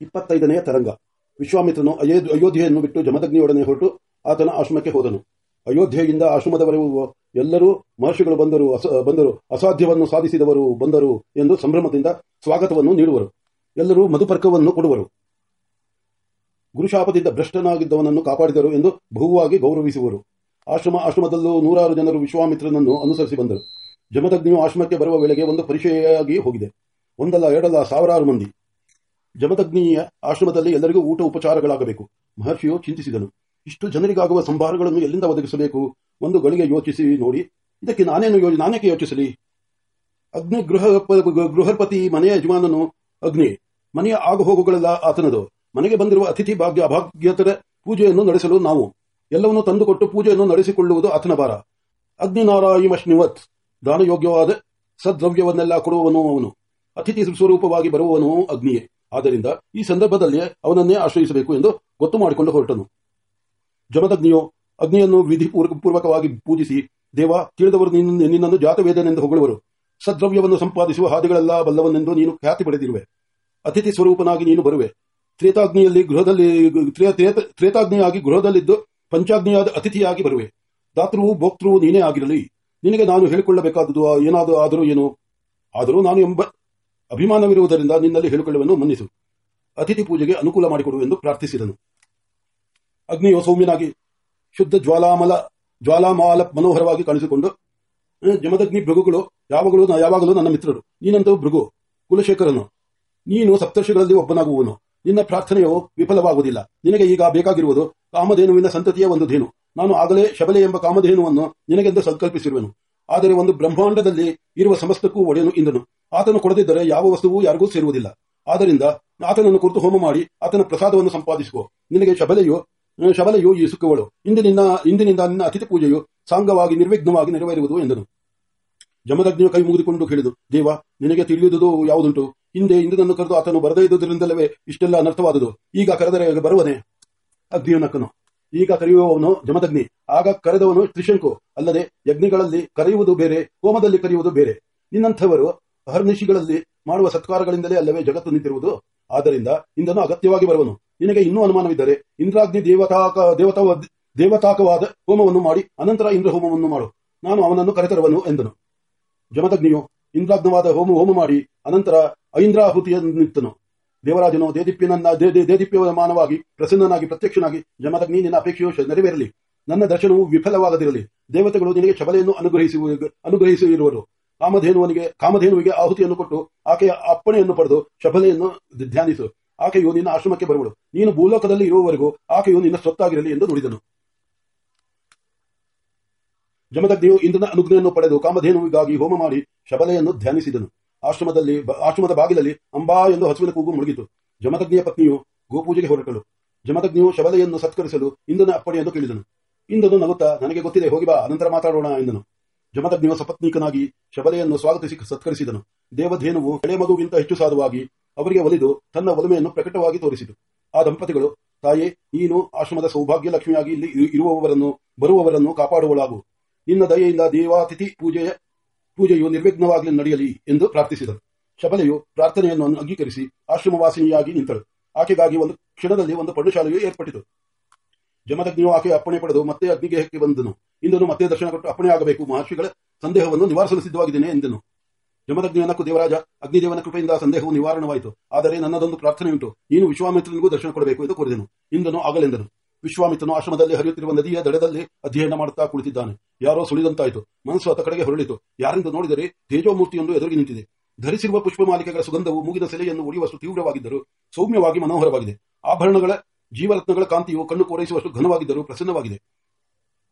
ಇಪ್ಪತ್ತೈದನೆಯ ತರಂಗ. ವಿಶ್ವಾಮಿತ್ರನು ಅಯೋಧ್ಯ- ಅಯೋಧ್ಯೆಯನ್ನು ಬಿಟ್ಟು ಜಮದಗ್ನಿಯೊಡನೆ ಹೊರಟು ಆತನ ಆಶ್ರಮಕ್ಕೆ ಹೋದನು. ಅಯೋಧ್ಯೆಯಿಂದ ಆಶ್ರಮದವರೆಗೂ ಎಲ್ಲರೂ ಮಹರ್ಷಿಗಳು ಬಂದರು ಬಂದರು, ಅಸಾಧ್ಯವನ್ನು ಸಾಧಿಸಿದವರು ಬಂದರು ಎಂದು ಸಂಭ್ರಮದಿಂದ ಸ್ವಾಗತವನ್ನು ನೀಡುವರು. ಎಲ್ಲರೂ ಮಧುಪರ್ಕವನ್ನು ಕೊಡುವರು. ಗುರುಶಾಪದಿಂದ ಭ್ರಷ್ಟನಾಗಿದ್ದವನನ್ನು ಕಾಪಾಡಿದರು ಎಂದು ಬಹುವಾಗಿ ಗೌರವಿಸುವರು. ಆಶ್ರಮ, ಆಶ್ರಮದಲ್ಲೂ ನೂರಾರು ಜನರು ವಿಶ್ವಾಮಿತ್ರನನ್ನು ಅನುಸರಿಸಿ ಬಂದರು. ಜಮದಗ್ನಿಯು ಆಶ್ರಮಕ್ಕೆ ಬರುವ ವೇಳೆಗೆ ಒಂದು ಪರಿಚಯವಾಗಿ ಹೋಗಿದೆ. ಒಂದಲ್ಲ ಎರಡಲ್ಲ ಸಾವಿರಾರು ಮಂದಿ. ಜಮದಗ್ನಿಯ ಆಶ್ರಮದಲ್ಲಿ ಎಲ್ಲರಿಗೂ ಊಟ ಉಪಚಾರಗಳಾಗಬೇಕು. ಮಹರ್ಷಿಯು ಚಿಂತಿಸಿದನು. ಇಷ್ಟು ಜನರಿಗಾಗುವ ಸಂಭಾರಗಳನ್ನು ಎಲ್ಲಿಂದ ಒದಗಿಸಬೇಕು? ಒಂದು ಗಳಿಗೆ ಯೋಚಿಸಿ ನೋಡಿ. ಇದಕ್ಕೆ ನಾನೇನು ನಾನೇಕೆ ಯೋಚಿಸಲಿ? ಅಗ್ನಿ ಗೃಹ ಗೃಹಪತಿ ಮನೆಯ ಯಜಮಾನನು ಅಗ್ನಿ. ಮನೆಯ ಆಗುಹೋಗುಗಳೆಲ್ಲ ಆತನದು. ಮನೆಗೆ ಬಂದಿರುವ ಅತಿಥಿ ಭಾಗ್ಯ, ಅಭಾಗ್ಯತರ ಪೂಜೆಯನ್ನು ನಡೆಸಲು ನಾವು. ಎಲ್ಲವನ್ನೂ ತಂದುಕೊಟ್ಟು ಪೂಜೆಯನ್ನು ನಡೆಸಿಕೊಳ್ಳುವುದು ಆತನ ಭಾರ. ಅಗ್ನಿನಾರಾಯಿಮಶ್ನಿವತ್ ದಾನಯೋಗ್ಯವಾದ ಸದ್ರವ್ಯವನ್ನೆಲ್ಲ ಕೊಡುವವನು ಅವನು. ಅತಿಥಿ ಸ್ವರೂಪವಾಗಿ ಬರುವವನು ಅಗ್ನಿಯೇ. ಆದ್ದರಿಂದ ಈ ಸಂದರ್ಭದಲ್ಲಿ ಅವನನ್ನೇ ಆಶ್ರಯಿಸಬೇಕು ಎಂದು ಗೊತ್ತು ಮಾಡಿಕೊಂಡು ಹೊರಟನು. ಜಮದಗ್ನಿಯು ಅಗ್ನಿಯನ್ನು ವಿಧಿ ಪೂರ್ವ- ಪೂರ್ವಕವಾಗಿ ಪೂಜಿಸಿ, ದೇವ, ತಿಳಿದವರು ನಿನ್ನ- ನಿನ್ನನ್ನು ಜಾತವೇದನೆಂದು ಹೊಗಳುವರು. ಸದ್ರವ್ಯವನ್ನು ಸಂಪಾದಿಸುವ ಹಾದಿಗಳೆಲ್ಲ ಬಲ್ಲವನೆಂದು ನೀನು ಖ್ಯಾತಿ ಪಡೆದಿರುವೆ. ಅತಿಥಿ ಸ್ವರೂಪನಾಗಿ ನೀನು ಬರುವೆ. ತ್ರೇತಾಗ್ನಿಯಲ್ಲಿ ಗೃಹದಲ್ಲಿ ತ್ರೇತ- ತ್ರೇತ- ತ್ರೇತಾಗ್ನಿಯಾಗಿ ಗೃಹದಲ್ಲಿದ್ದು ಪಂಚಾಗ್ನಿಯಾದ ಅತಿಥಿಯಾಗಿ ಬರುವೆ. ದಾತೃವು, ಭೋಕ್ತೃವು ನೀನೇ ಆಗಿರಲಿ. ನಿನಗೆ ನಾನು ಹೇಳಿಕೊಳ್ಳಬೇಕಾದುದು ಏನಾದರೂ ಆದರೂ ಏನು? ಆದರೂ ನಾನು ಎಂಬ ಅಭಿಮಾನವಿರುವುದರಿಂದ ನಿನ್ನಲ್ಲಿ ಹೇಳಿಕೊಳ್ಳುವನ್ನು ಮನ್ನಿಸು. ಅತಿಥಿ ಪೂಜೆಗೆ ಅನುಕೂಲ ಮಾಡಿಕೊಡು ಎಂದು ಪ್ರಾರ್ಥಿಸಿದನು. ಅಗ್ನಿಯು ಸೌಮ್ಯನಾಗಿ ಶುದ್ಧ ಜ್ವಾಲಾಮಲ ಜ್ವಾಲಾಮಾಲ ಮನೋಹರವಾಗಿ ಕಾಣಿಸಿಕೊಂಡು "ಆ, ಜಮದಗ್ನಿ ಭೃಗುಗಳು ಯಾವಾಗಲೂ ಯಾವಾಗಲೂ ನನ್ನ ಮಿತ್ರರು. ನೀನಂತೂ ಭೃಗು ಕುಲಶೇಖರನು. ನೀನು ಸಪ್ತರ್ಷಿಗಳಲ್ಲಿ ಒಬ್ಬನಾಗುವನು. ನಿನ್ನ ಪ್ರಾರ್ಥನೆಯು ವಿಫಲವಾಗುವುದಿಲ್ಲ. ನಿನಗೆ ಈಗ ಬೇಕಾಗಿರುವುದು ಕಾಮಧೇನುವಿನ ಸಂತತಿಯ ಒಂದು ಧೇನು. ನಾನು ಆಗಲೇ ಶಬಲೆ ಎಂಬ ಕಾಮಧೇನುವನ್ನು ನಿನಗೆಂದು ಸಂಕಲ್ಪಿಸಿರುವೆನು. ಆದರೆ ಒಂದು ಬ್ರಹ್ಮಾಂಡದಲ್ಲಿ ಇರುವ ಸಮಸ್ತಕ್ಕೂ ಒಡೆಯನು ಇಂದನು ಆತನು ಕೊಡದಿದ್ದರೆ ಯಾವ ವಸ್ತುವು ಯಾರಿಗೂ ಸೇರುವುದಿಲ್ಲ. ಆದ್ದರಿಂದ ಆತನನ್ನು ಕುರಿತು ಹೋಮ ಮಾಡಿ ಆತನ ಪ್ರಸಾದವನ್ನು ಸಂಪಾದಿಸುವ ನಿನಗೆ ಶಬಲೆಯು ಶಬಲೆಯು ಈ ಸುಖಗಳು ಇಂದಿನಿಂದ ಇಂದಿನಿಂದ ನಿನ್ನ ಅತಿಥಿ ಪೂಜೆಯು ಸಾಂಗವಾಗಿ ನಿರ್ವಿಘ್ನವಾಗಿ ನೆರವೇರುವುದು ಎಂದನು. ಜಮದಗ್ನಿಯು ಕೈ ಮುಗಿದುಕೊಂಡು ಹೇಳಿದು ದೇವ, ನಿನಗೆ ತಿಳಿಯುವುದು ಯಾವುದುಂಟು? ಹಿಂದೆ ಇಂದ್ರನನ್ನು ಕರೆದು ಆತನು ಬರದೇ ಇದ್ದುದರಿಂದಲೇ ಇಷ್ಟೆಲ್ಲ ಅನರ್ಥವಾದುದು. ಈಗ ಕರೆದರೆ ಬರುವನೆ? ಅಗ್ನಿಯು ಈಗ ಕರೆಯುವವನು ಜಮದಗ್ನಿ ಆಗ ಕರೆದವನು ತ್ರಿಶಂಕು. ಅಲ್ಲದೆ ಯಜ್ಞಗಳಲ್ಲಿ ಕರೆಯುವುದು ಬೇರೆ, ಹೋಮದಲ್ಲಿ ಕರೆಯುವುದು ಬೇರೆ. ನಿನ್ನಂಥವರು ಅಹರ್ನಿಶಿಗಳಲ್ಲಿ ಮಾಡುವ ಸತ್ಕಾರಗಳಿಂದಲೇ ಅಲ್ಲವೇ ಜಗತ್ತು ನಿಂತಿರುವುದು? ಆದ್ದರಿಂದ ಇಂದನು ಅಗತ್ಯವಾಗಿ ಬರುವನು. ನಿನಗೆ ಇನ್ನೂ ಅನುಮಾನವಿದ್ದರೆ ಇಂದ್ರಾಗ್ನಿ ದೇವತಾಕ ದೇವತಾ ದೇವತಾಕವಾದ ಹೋಮವನ್ನು ಮಾಡಿ ಅನಂತರ ಇಂದ್ರ ಹೋಮವನ್ನು ಮಾಡು. ನಾನು ಅವನನ್ನು ಕರೆತರುವನು ಎಂದನು. ಜಮದಗ್ನಿಯು ಇಂದ್ರಾಗ್ನವಾದ ಹೋಮ ಹೋಮ ಮಾಡಿ ಅನಂತರ ಐಂದ್ರಾಹುತಿಯನ್ನಿತ್ತನು. ದೇವರಾಜನು ದೇದೀಪ್ಯನನ್ನ ದೇದೀಪ್ಯಮಾನವಾಗಿ ಪ್ರಸನ್ನನಾಗಿ ಪ್ರತ್ಯಕ್ಷನಾಗಿ ಜಮದಗ್ನಿ ನಿನ್ನ ಅಪೇಕ್ಷೆಯು ನೆರವೇರಲಿ. ನನ್ನ ದರ್ಶನವು ವಿಫಲವಾಗದಿರಲಿ. ದೇವತೆಗಳು ನಿನಗೆ ಶಬಲೆಯನ್ನು ಅನುಗ್ರಹಿಸುವ, ಅನುಗ್ರಹಿಸಿರುವರು. ಕಾಮಧೇನುವನಿಗೆ, ಕಾಮಧೇನುವಿಗೆ ಆಹುತಿಯನ್ನು ಕೊಟ್ಟು ಆಕೆಯ ಅಪ್ಪಣೆಯನ್ನು ಪಡೆದು ಶಬಲೆಯನ್ನು ಧ್ಯಾನಿಸು. ಆಕೆಯು ನಿನ್ನ ಆಶ್ರಮಕ್ಕೆ ಬರುವಳು. ನೀನು ಭೂಲೋಕದಲ್ಲಿ ಇರುವವರೆಗೂ ಆಕೆಯು ನಿನ್ನ ಸ್ವತ್ತಾಗಿರಲಿ ಎಂದು ನುಡಿದನು. ಜಮದಗ್ನಿಯು ಇಂದ್ರನ ಅನುಜ್ಞೆಯನ್ನು ಪಡೆದು ಕಾಮಧೇನುವಿಗಾಗಿ ಹೋಮ ಮಾಡಿ ಶಬಲೆಯನ್ನು ಧ್ಯಾನಿಸಿದನು. ಆಶ್ರಮದಲ್ಲಿ ಆಶ್ರಮದ ಬಾಗಿಲಲ್ಲಿ ಅಂಬಾ ಎಂದು ಹಸುವಿನ ಕೂಗು ಮುಳುಗಿತು. ಜಮದಗ್ನಿಯ ಪತ್ನಿಯು ಗೋಪೂಜೆಗೆ ಹೊರಟಳು. ಜಮದಗ್ನಿಯು ಶಬಲೆಯನ್ನು ಸತ್ಕರಿಸಲು ಇಂದ್ರನ ಅಪ್ಪಣೆಯನ್ನು ಕೇಳಿದನು. ಇಂದನು ನಗುತ್ತಾ, ನನಗೆ ಗೊತ್ತಿದೆ, ಹೋಗಿ ಬಾ ಅನಂತರ ಮಾತಾಡೋಣ ಎಂದನು. ಜಮದಗ್ನಿಯು ಸಪತ್ನೀಕನಾಗಿ ಶಬಲೆಯನ್ನು ಸ್ವಾಗತಿಸಿ ಸತ್ಕರಿಸಿದನು. ದೇವಧೇನುವು ಎಳೆ ಮಗುವಿಗಿಂತ ಹೆಚ್ಚು ಸಾಧುವಾಗಿ ಅವರಿಗೆ ಒಲಿದು ತನ್ನ ಒಲಮೆಯನ್ನು ಪ್ರಕಟವಾಗಿ ತೋರಿಸಿತು. ಆ ದಂಪತಿಗಳು, ತಾಯೇ, ನೀನು ಆಶ್ರಮದ ಸೌಭಾಗ್ಯ ಲಕ್ಷ್ಮಿಯಾಗಿ ಇಲ್ಲಿ ಇರು- ಇರುವವರನ್ನು, ಬರುವವರನ್ನು ಕಾಪಾಡುವಳಾಗು. ನಿನ್ನ ದಯೆಯಿಂದ ದೇವಾತಿಥಿ ಪೂಜೆಯ, ಪೂಜೆಯು ನಿರ್ವಿಘ್ನವಾಗಲಿ ನಡೆಯಲಿ ಎಂದು ಪ್ರಾರ್ಥಿಸಿದರು ಶಬಲೆಯು ಪ್ರಾರ್ಥನೆಯನ್ನು ಅಂಗೀಕರಿಸಿ ಆಶ್ರಮವಾಸಿನಿಯಾಗಿ ನಿಂತಳು. ಆಕೆಗಾಗಿ ಒಂದು ಕ್ಷಣದಲ್ಲಿ ಒಂದು ಪರ್ಣಶಾಲೆಯು ಏರ್ಪಟ್ಟಿತು. ಜಮದಗ್ನಿಯು ಆಕೆ ಅಪ್ಪಣೆ ಪಡೆದು ಮತ್ತೆ ಅಗ್ನಿಗೇಹಕ್ಕೆ ಬಂದನು. ಇಂದನು ಮತ್ತೆ ದರ್ಶನ ಕೊಟ್ಟು ಅಪ್ಪಣೆಯಾಗಬೇಕು ಮಹರ್ಷಿಗಳ ಸಂದೇಹವನ್ನು ನಿವಾರಿಸಲು ಸಿದ್ಧವಾಗಿದ್ದೇನೆ ಎಂದನು. ಯಮದಗ್ನಿಯನ್ನಕ್ಕೂ ದೇವರಾಜ ಅಗ್ನಿದೇವನ ಕೃಪೆಯಿಂದ ಸಂದೇಹವು ನಿವಾರಣವಾಯಿತು. ಆದರೆ ನನ್ನದೊಂದು ಪ್ರಾರ್ಥನೆಯುಂಟು ನೀನು ವಿಶ್ವಾಮಿತ್ರನಿಗೂ ದರ್ಶನ ಕೊಡಬೇಕು ಎಂದು ಕೋರಿದನು. ಇಂದನು ಆಗಲೆಂದನು. ವಿಶ್ವಾಮಿತ್ರನು ಆಶ್ರಮದಲ್ಲಿ ಹರಿಯುತ್ತಿರುವ ನದಿಯ ದಡದಲ್ಲಿ ಅಧ್ಯಯನ ಮಾಡುತ್ತಾ ಕುಳಿತಿದ್ದಾನೆ. ಯಾರೋ ಸುಳಿದಂತಾಯಿತು. ಮನಸ್ಸು ಆತ ಕಡೆಗೆ ಹೊರಳಿತು. ಯಾರಿಂದ ನೋಡಿದರೆ ತೇಜೋಮೂರ್ತಿಯೊಂದು ಎದುರಿಗೆ ನಿಂತಿದೆ. ಧರಿಸಿರುವ ಪುಷ್ಪಮಾಲಿಕೆಗಳ ಸುಗಂಧವು ಮುಗಿದ ಸೆಲೆಯನ್ನು ಉಳಿಯುವಷ್ಟು ತೀವ್ರವಾಗಿದ್ದರೂ ಸೌಮ್ಯವಾಗಿ ಮನೋಹರವಾಗಿದೆ. ಆಭರಣಗಳ ಜೀವರತ್ನಗಳ ಕಾಂತಿಯು ಕಣ್ಣು ಪೂರೈಸುವಷ್ಟು ಘನವಾಗಿದ್ದರೂ ಪ್ರಸನ್ನವಾಗಿದೆ.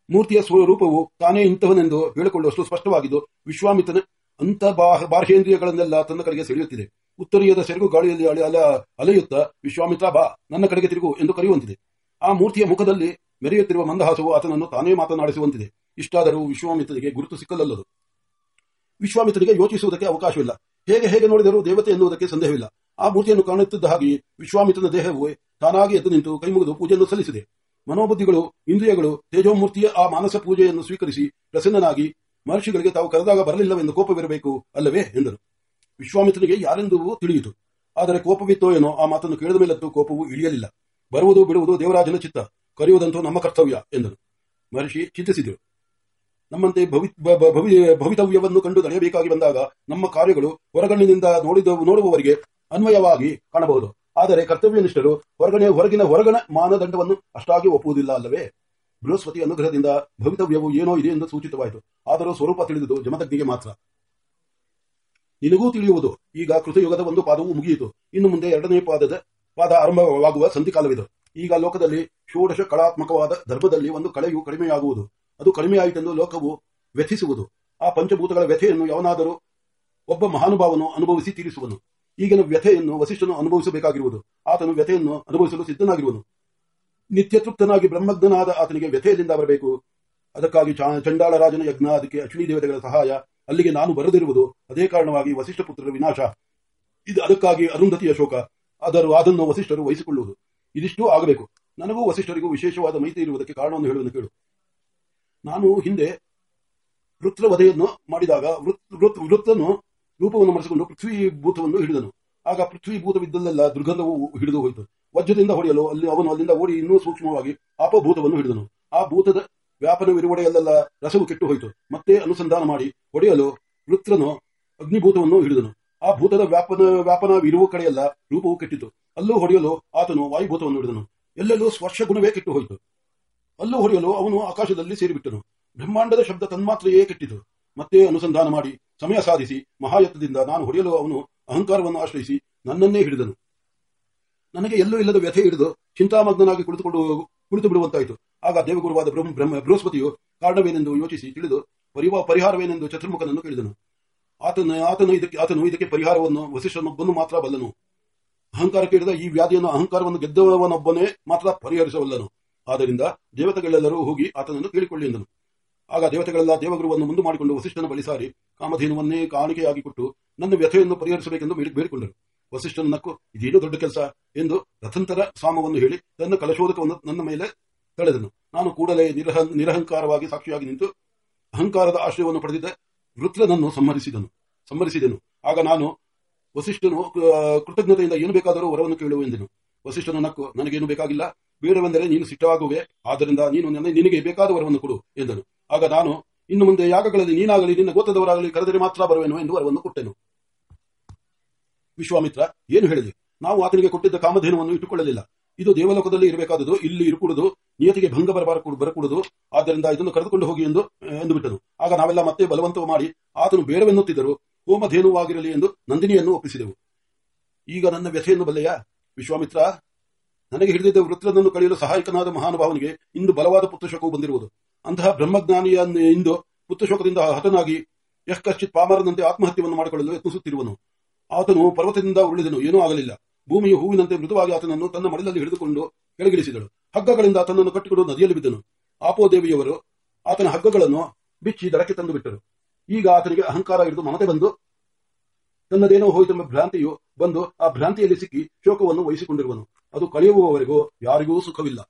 ಮೂರ್ತಿಯ ಸ್ವರೂಪವು ತಾನೇ ಇಂತಹನೆಂದು ಹೇಳಿಕೊಳ್ಳುವಷ್ಟು ಸ್ಪಷ್ಟವಾಗಿದ್ದು, ವಿಶ್ವಾಮಿತ್ರನ ಅಂತ ಬಾಹ್ಯೇಂದ್ರಿಯಗಳನ್ನೆಲ್ಲ ತನ್ನ ಕಡೆಗೆ ಸೆಳೆಯುತ್ತಿದೆ. ಉತ್ತರೀಯದ ಸೆರಗು ಗಾಳಿಯಲ್ಲಿ ಅಲೆ ಅಲೆಯುತ್ತಾ, ವಿಶ್ವಾಮಿತ್ರ, ಬಾ, ನನ್ನ ಕಡೆಗೆ ತಿರುಗು ಎಂದು ಕರೆಯುವಂತಿದೆ. ಆ ಮೂರ್ತಿಯ ಮುಖದಲ್ಲಿ ಮೆರೆಯುತ್ತಿರುವ ಮಂದಹಾಸವು ಆತನನ್ನು ತಾನೇ ಮಾತನಾಡಿಸುವಂತಿದೆ. ಇಷ್ಟಾದರೂ ವಿಶ್ವಾಮಿತ್ರನಿಗೆ ಗುರುತು ಸಿಕ್ಕಲಲ್ಲದು ವಿಶ್ವಾಮಿತ್ರನಿಗೆ ಯೋಚಿಸುವುದಕ್ಕೆ ಅವಕಾಶವಿಲ್ಲ. ಹೇಗೆ ಹೇಗೆ ನೋಡಿದರೂ ದೇವತೆ ಎನ್ನುವುದಕ್ಕೆ ಸಂದೇಹವಿಲ್ಲ. ಆ ಮೂರ್ತಿಯನ್ನು ಕಾಣುತ್ತಿದ್ದ ಹಾಗೆ ವಿಶ್ವಾಮಿತ್ರನ ದೇಹವು ತಾನಾಗಿ ಎದ್ದು ನಿಂತು ಕೈಮುಗಿದು ಪೂಜೆಯನ್ನು ಸಲ್ಲಿಸಿದೆ. ಮನೋಬುದ್ಧಿಗಳು, ಇಂದ್ರಿಯಗಳು, ತೇಜೋಮೂರ್ತಿಯ ಆ ಮಾನಸ ಪೂಜೆಯನ್ನು ಸ್ವೀಕರಿಸಿ ಪ್ರಸನ್ನನಾಗಿ ಮಹರ್ಷಿಗಳಿಗೆ ತಾವು ಕರೆದಾಗ ಬರಲಿಲ್ಲವೆಂದು ಕೋಪವಿರಬೇಕು ಅಲ್ಲವೇ ಎಂದರು. ವಿಶ್ವಾಮಿತ್ರನಿಗೆ ಯಾರೆಂದು ತಿಳಿಯಿತು. ಆದರೆ ಕೋಪವಿತ್ತೋ ಏನೋ ಆ ಮಾತನ್ನು ಕೇಳಿದ ಮೇಲಂತೂ ಕೋಪವು ಇಳಿಯಲಿಲ್ಲ. ಬರುವುದು ಬಿಡುವುದು ದೇವರಾಜನ ಚಿತ್ತ, ಕರೆಯುವುದಂತೂ ನಮ್ಮ ಕರ್ತವ್ಯ ಎಂದರು. ಮಹರ್ಷಿ ಚಿಂತಿಸಿದರು. ನಮ್ಮಂತೆ ಭವಿ- ಭವಿತವ್ಯವನ್ನು ಕಂಡು ತಡೆಯಬೇಕಾಗಿ ಬಂದಾಗ ನಮ್ಮ ಕಾರ್ಯಗಳು ಹೊರಗಣ್ಣಿನಿಂದ ನೋಡಿದ ನೋಡುವವರಿಗೆ ಅನ್ವಯವಾಗಿ ಕಾಣಬಹುದು. ಆದರೆ ಕರ್ತವ್ಯನಿಷ್ಠರು ಹೊರಗಣೆ ಹೊರಗಿನ ಹೊರಗಣ ಮಾನದಂಡವನ್ನು ಅಷ್ಟಾಗಿ ಒಪ್ಪುವುದಿಲ್ಲ ಅಲ್ಲವೇ? ಬೃಹಸ್ಪತಿ ಅನುಗ್ರಹದಿಂದ ಭವಿತವ್ಯವು ಏನೋ ಇದೆ ಎಂದು ಸೂಚಿತವಾಯಿತು. ಆದರೂ ಸ್ವರೂಪ ತಿಳಿದುದು ಜಮದಗ್ನಿಗೆ ಮಾತ್ರ. ನಿನಗೂ ತಿಳಿಯುವುದು. ಈಗ ಕೃತಯುಗದ ಒಂದು ಪಾದವು ಮುಗಿಯಿತು. ಇನ್ನು ಮುಂದೆ ಎರಡನೇ ಪಾದದ ಪಾದ ಆರಂಭವಾಗುವ ಸಂಧಿಕಾಲವಿದು. ಈಗ ಲೋಕದಲ್ಲಿ ಷೋಡಶ ಕಳಾತ್ಮಕವಾದ ಧರ್ಮದಲ್ಲಿ ಒಂದು ಕಳೆಯು ಕಡಿಮೆಯಾಗುವುದು. ಅದು ಕಡಿಮೆಯಾಯಿತೆಂದು ಲೋಕವು ವ್ಯಥಿಸುವುದು. ಆ ಪಂಚಭೂತಗಳ ವ್ಯಥೆಯನ್ನು ಯಾವನಾದರೂ ಒಬ್ಬ ಮಹಾನುಭಾವನು ಅನುಭವಿಸಿ ತೀರಿಸುವನು. ಈಗಿನ ವ್ಯಥೆಯನ್ನು ವಸಿಷ್ಠನು ಅನುಭವಿಸಬೇಕಾಗಿರುವುದು. ಆತನು ವ್ಯಥೆಯನ್ನು ಅನುಭವಿಸಲು ಸಿದ್ಧನಾಗಿರುವನು. ನಿತ್ಯ ತೃಪ್ತನಾಗಿ ಬ್ರಹ್ಮಜ್ಞನಾದ ಆತನಿಗೆ ವ್ಯಥೆಯಲ್ಲಿಂದ ಬರಬೇಕು. ಅದಕ್ಕಾಗಿ ಚಂಡಾಳ ರಾಜನ ಯಜ್ಞ, ಅದಕ್ಕೆ ಅಶ್ವಿನಿ ದೇವತೆಗಳ ಸಹಾಯ, ಅಲ್ಲಿಗೆ ನಾನು ಬರದಿರುವುದು. ಅದೇ ಕಾರಣವಾಗಿ ವಸಿಷ್ಠ ಪುತ್ರರ ವಿನಾಶ. ಇದು ಅದಕ್ಕಾಗಿ ಅರುಂಧತಿಯ ಶೋಕ ಆದರೂ ಅದನ್ನು ವಸಿಷ್ಠರು ವಹಿಸಿಕೊಳ್ಳುವುದು. ಇದಿಷ್ಟು ಆಗಬೇಕು. ನನಗೂ ವಸಿಷ್ಠರಿಗೂ ವಿಶೇಷವಾದ ಮೈತ್ರಿ ಇರುವುದಕ್ಕೆ ಕಾರಣವನ್ನು ಹೇಳುವುದನ್ನು ಕೇಳು. ನಾನು ಹಿಂದೆ ವೃತ್ರವಧೆಯನ್ನು ಮಾಡಿದಾಗ ವೃತ್- ವೃತ್- ವೃತ್ತನು ರೂಪವನ್ನು ಮಾಡಿಸಿಕೊಂಡು ಪೃಥ್ವಿ ಭೂತವನ್ನು ಹಿಡಿದನು. ಆಗ ಪೃಥ್ವಿ ಭೂತವಿದ್ದಲ್ಲೆಲ್ಲ ದುರ್ಗಂಧವು ಹಿಡಿದು ಹೋಯಿತು. ವಜ್ರದಿಂದ ಹೊಡೆಯಲು ಅಲ್ಲಿ ಅವನು ಅಲ್ಲಿಂದ ಓಡಿ ಇನ್ನೂ ಸೂಕ್ಷ್ಮವಾಗಿ ಅಪಭೂತವನ್ನು ಹಿಡಿದನು. ಆ ಭೂತದ ವ್ಯಾಪನವಿರುವಡೆಯಲ್ಲೆಲ್ಲ ರಸವು ಕೆಟ್ಟು ಹೋಯಿತು. ಮತ್ತೆ ಅನುಸಂಧಾನ ಮಾಡಿ ಹೊಡೆಯಲು ವೃತ್ರನು ಅಗ್ನಿಭೂತವನ್ನು ಹಿಡಿದನು. ಆ ಭೂತದ ವ್ಯಾಪನ, ವ್ಯಾಪನವಿರುವ ಕಡೆಯೆಲ್ಲ ರೂಪವು ಕೆಟ್ಟಿತು. ಅಲ್ಲೂ ಹೊಡೆಯಲು ಆತನು ವಾಯುಭೂತವನ್ನು ಹಿಡಿದನು. ಎಲ್ಲೆಲ್ಲೂ ಸ್ವರ್ಶ ಗುಣವೇ ಕೆಟ್ಟು ಹೋಯಿತು. ಅಲ್ಲೂ ಹೊಡೆಯಲು ಅವನು ಆಕಾಶದಲ್ಲಿ ಸೇರಿಬಿಟ್ಟನು. ಬ್ರಹ್ಮಾಂಡದ ಶಬ್ದ ತನ್ಮಾತ್ರೆಯೇ ಕೆಟ್ಟಿತು. ಮತ್ತೆ ಅನುಸಂಧಾನ ಮಾಡಿ ಸಮಯ ಸಾಧಿಸಿ ಮಹಾಯತ್ನದಿಂದ ನಾನು ಹೊಡೆಯಲು ಅವನು ಅಹಂಕಾರವನ್ನು ಆಶ್ರಯಿಸಿ ನನ್ನನ್ನೇ ಹಿಡಿದನು. ನನಗೆ ಎಲ್ಲೂ ಇಲ್ಲದ ವ್ಯಥೆ ಹಿಡಿದು ಚಿಂತಾಮಗ್ನಾಗಿ ಕುಳಿತುಕೊಂಡು ಕುಳಿತು ಬಿಡುವಂತಾಯಿತು. ಆಗ ದೇವಗುರುವಾದ ಬ್ರಹ್ಮ ಬ್ರಹ್ಮ ಬೃಹಸ್ಪತಿಯು ಕಾರಣವೇನೆಂದು ಯೋಚಿಸಿ ತಿಳಿದು, ಪರಿವ ಪರಿಹಾರವೇನೆಂದು ಚತುರ್ಮುಖನನ್ನು ಕೇಳಿದನು. ಆತನ ಆತನು ಇದಕ್ಕೆ ಆತನು ಇದಕ್ಕೆ ಪರಿಹಾರವನ್ನು ವಸಿಷ್ಠನೊಬ್ಬನು ಮಾತ್ರ ಬಲ್ಲನು. ಅಹಂಕಾರ ಕೇಳಿದ ಈ ವ್ಯಾಧಿಯನ್ನು ಅಹಂಕಾರವನ್ನು ಗೆದ್ದವನೊಬ್ಬನೇ ಮಾತ್ರ ಪರಿಹರಿಸಬಲ್ಲನು. ಆದ್ದರಿಂದ ದೇವತೆಗಳೆಲ್ಲರೂ ಹೋಗಿ ಆತನನ್ನು ಕೇಳಿಕೊಳ್ಳಿ ಎಂದನು. ಆಗ ದೇವತೆಗಳೆಲ್ಲ ದೇವಗುರುವನ್ನು ಮುಂದೆ ಮಾಡಿಕೊಂಡು ವಸಿಷ್ಠನ ಬಳಿ ಸಾರಿ ಕಾಮಧೇನುವನ್ನೇ ಕಾಣಿಕೆಯಾಗಿ ಕೊಟ್ಟು ನನ್ನ ವ್ಯಥೆಯನ್ನು ಪರಿಹರಿಸಬೇಕೆಂದು ಬೇಡಿ- ಬೇಡಿಕೊಂಡರು. ವಸಿಷ್ಠನ ನಕ್ಕು, ಇದೇನು ದೊಡ್ಡ ಕೆಲಸ? ಎಂದು ರಥಂತರ ಸಾಮವನ್ನು ಹೇಳಿ ತನ್ನ ಕಲಶೋಧಕವನ್ನು ನನ್ನ ಮೇಲೆ ತಳೆದನು. ನಾನು ಕೂಡಲೇ ನಿರಹ, ನಿರಹಂಕಾರವಾಗಿ ಸಾಕ್ಷಿಯಾಗಿ ನಿಂತು ಅಹಂಕಾರದ ಆಶ್ರಯವನ್ನು ಪಡೆದಿದ್ದ ವೃತ್ರನನ್ನು ಸಂಹರಿಸಿದನು ಸಂಹರಿಸಿದನು. ಆಗ ನಾನು ವಸಿಷ್ಠನು ಕೃತಜ್ಞತೆಯಿಂದ ಏನು ಬೇಕಾದರೂ ವರವನ್ನು ಕೇಳುವ ಎಂದನು. ವಸಿಷ್ಠನು ನಕ್ಕು, ನನಗೇನು ಬೇಕಾಗಿಲ್ಲ. ಬೇಡವೆಂದರೆ ನೀನು ಸಿಟ್ಟವಾಗುವೆ ಆದ್ದರಿಂದ ನೀನು ನಿನಗೆ ಬೇಕಾದ ವರವನ್ನು ಕೊಡು ಎಂದನು. ಆಗ ನಾನು ಇನ್ನು ಮುಂದೆ ಯಾಗಗಳಲ್ಲಿ ನೀನಾಗಲಿ, ನಿನ್ನ ಗೋತ್ರದವರಾಗಲಿ ಕರೆದರೆ ಮಾತ್ರ ಬರುವೆನು ಎಂದು ವರವನ್ನು ಕೊಟ್ಟೆನು. ವಿಶ್ವಾಮಿತ್ರ, ಏನು ಹೇಳಿದೆ? ನಾವು ಆತನಿಗೆ ಕೊಟ್ಟಿದ್ದ ಕಾಮಧೇನವನ್ನು ಇಟ್ಟುಕೊಳ್ಳಲಿಲ್ಲ. ಇದು ದೇವಲೋಕದಲ್ಲಿ ಇರಬೇಕಾದುದು, ಇಲ್ಲಿ ಇರುಕೂಡುದು, ನಿಯತಿಗೆ ಭಂಗ ಬರಬಾರ ಬರಕೂಡುದು, ಆದ್ದರಿಂದ ಇದನ್ನು ಕರೆದುಕೊಂಡು ಹೋಗಿ ಎಂದು ಎಂದು ಬಿಟ್ಟನು ಆಗ ನಾವೆಲ್ಲ ಮತ್ತೆ ಬಲವಂತ ಮಾಡಿ ಆತನು ಬೇಡವೆನ್ನುತ್ತಿದ್ದರು, ಹೋಮಧೇನುವಾಗಿರಲಿ ಎಂದು ನಂದಿನಿಯನ್ನು ಒಪ್ಪಿಸಿದೆವು. ಈಗ ನನ್ನ ವ್ಯಥೆಯನ್ನು ಬಲ್ಲೆಯ ವಿಶ್ವಾಮಿತ್ರ, ನನಗೆ ಹಿಡಿದಿದ್ದ ವೃತ್ರನನ್ನು ಕಳೆಯಲು ಸಹಾಯಕನಾದ ಮಹಾನುಭಾವನಿಗೆ ಇಂದು ಬಲವಾದ ಪುತ್ರಶಕವು ಬಂದಿರುವುದು. ಅಂತಹ ಬ್ರಹ್ಮಜ್ಞಾನಿಯ ಇಂದು ಪುತ್ರಶೋಕದಿಂದ ಹತನಾಗಿ ಯಶ್ಕಶ್ಚಿತ್ ಕಶ್ಚಿತ್ ಪಾಮರನಂತೆ ಆತ್ಮಹತ್ಯೆಯನ್ನು ಮಾಡಿಕೊಳ್ಳಲು ಯತ್ನಿಸುತ್ತಿರುವನು. ಆತನು ಪರ್ವತದಿಂದ ಉರುಳಿದನು ಏನೂ ಆಗಲಿಲ್ಲ. ಭೂಮಿಯು ಹೂವಿನಂತೆ ಮೃದುವಾಗಿ ಆತನನ್ನು ತನ್ನ ಮಡಿಲಲ್ಲಿ ಹಿಡಿದುಕೊಂಡು ಕೆಳಗಿಳಿಸಿದಳು. ಹಗ್ಗಗಳಿಂದ ತನ್ನನ್ನು ಕಟ್ಟಿಕೊಂಡು ನದಿಯಲ್ಲಿ ಬಿದ್ದನು. ಆಪೋದೇವಿಯವರು ಆತನ ಹಗ್ಗಗಳನ್ನು ಬಿಚ್ಚಿ ದಡಕ್ಕೆ ತಂದು ಬಿಟ್ಟರು. ಈಗ ಆತನಿಗೆ ಅಹಂಕಾರ ಹಿಡಿದು ಮಮತೆ ಬಂದು ತನ್ನದೇನೋ ಹೋಯಿತೆಂಬ ಭ್ರಾಂತಿಯು ಬಂದು ಆ ಭ್ರಾಂತಿಯಲ್ಲಿ ಸಿಕ್ಕಿ ಶೋಕವನ್ನು ವಹಿಸಿಕೊಂಡಿರುವನು. ಅದು ಕಳೆಯುವವರೆಗೂ ಯಾರಿಗೂ ಸುಖವಿಲ್ಲ.